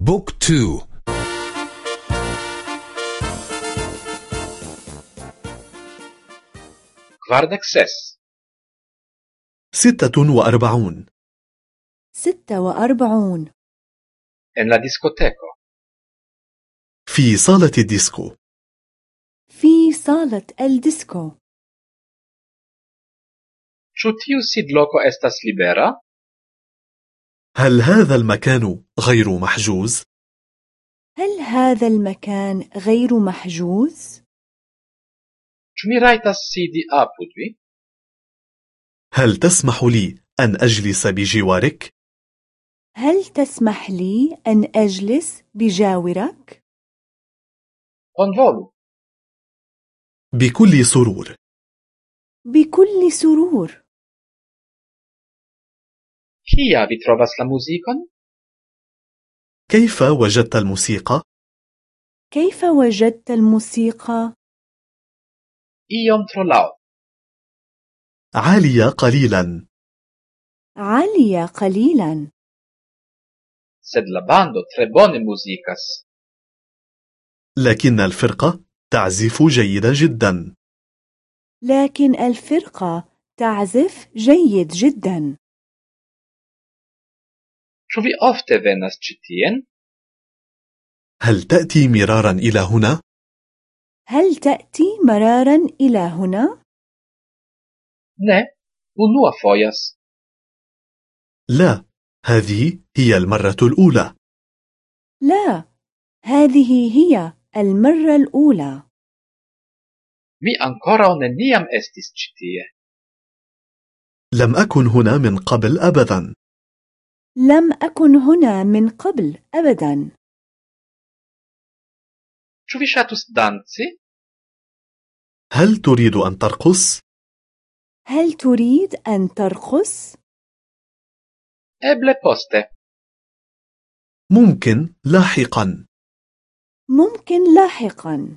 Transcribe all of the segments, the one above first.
Book two. Kvardek ses ستة وأربعون. ستة وأربعون. En la diskoteko في صالة الديسكو. في صالة الديسكو. Ĉu tiu sidloko estas libera? هل هذا المكان غير محجوز؟ هل هذا المكان غير محجوز؟ Ĉu mi rajtas sidi apud vi? هل تسمح لي أن أجلس بجوارك؟ هل تسمح لي أن أجلس بجاورك؟ Bonvolu. بكل سرور بكل سرور Kia vi trovas la muzikon? كيف وجدت الموسيقى؟ كيف وجدت الموسيقى؟ Iom tro laŭt. عالية قليلا عالية قليلا Sed la bando tre bone muzikas. لكن الفرقة تعزف جيدا جدا لكن الفرقة تعزف جيد جدا Ĉu vi ofte venas ĉi tien? هل تأتي مرارا إلى هنا؟ هل تأتي مرارا إلى هنا؟ Ne, unua fojas. لا هذه هي المرة الأولى لا هذه هي المرة الأولى Mi ankoraŭ neniam estis ĉi tie. لم أكن هنا من قبل أبدا لم أكن هنا من قبل أبدا Ĉu vi ŝatus danci? هل تريد أن ترقص؟ هل تريد أن ترقص؟ Eble poste. ممكن لاحقا ممكن لاحقا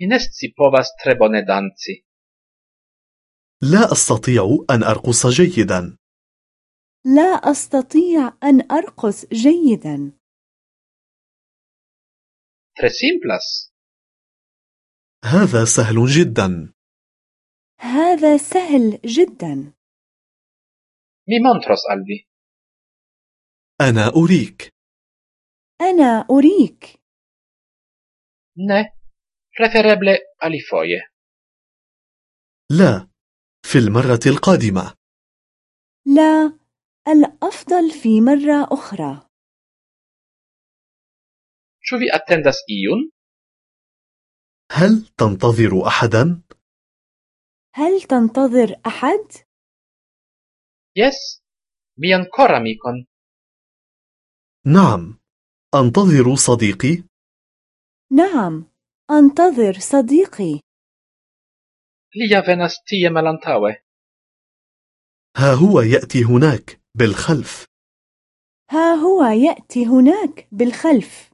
Mi ne scipovas tre bone danci. لا أستطيع أن أرقص جيدا لا أستطيع أن أرقص جيدا. هذا سهل جدا. هذا سهل جدا. Montros al vi. أنا أريك. أنا أريك. Ne, prefereble alifoje. لا. في المرة القادمة. لا. الأفضل في مرة أخرى Ĉu vi atendas iun? هل تنتظر أحدا؟ هل تنتظر أحد؟ Jes, mian koramikon. نعم أنتظر صديقي نعم أنتظر صديقي ja venas tie malantaŭe. ها هو يأتي هناك بالخلف. ها هو يأتي هناك بالخلف.